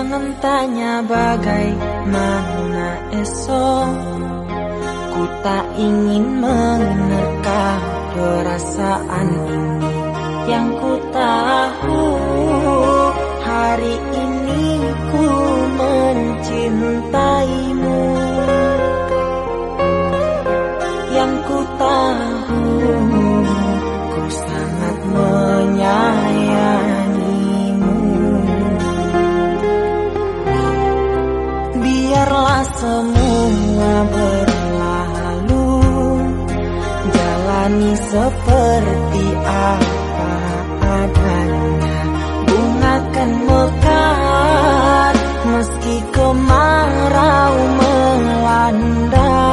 Jangan tanya bagaimana esok. Ku tak ingin menerka perasaan ini. Yang ku tahu Jalani seperti apa adanya Bunga kan mekar Meski kemarau melanda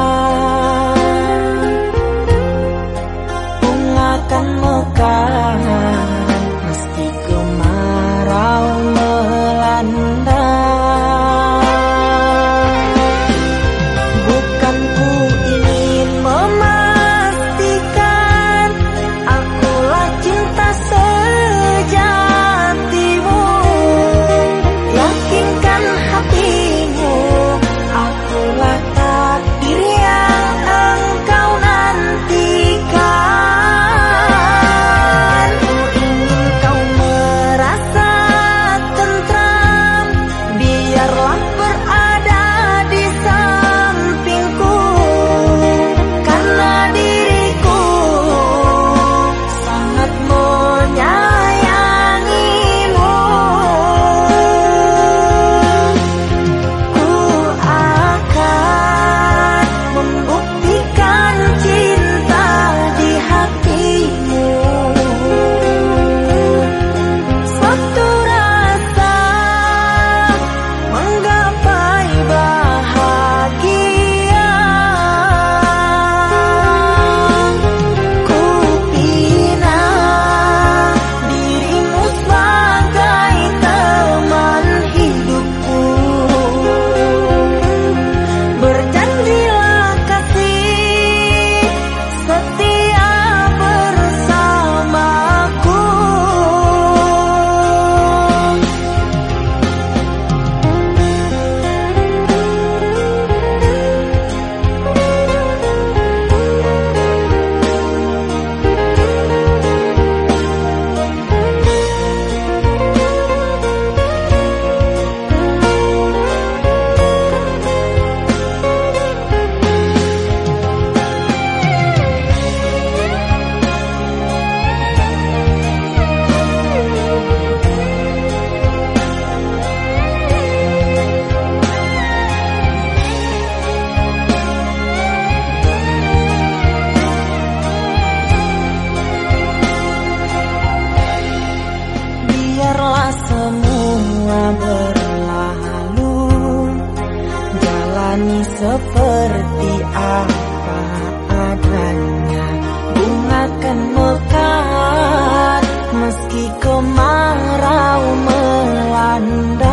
jalani seperti apa adanya. Bunga kan mekar meski kemarau melanda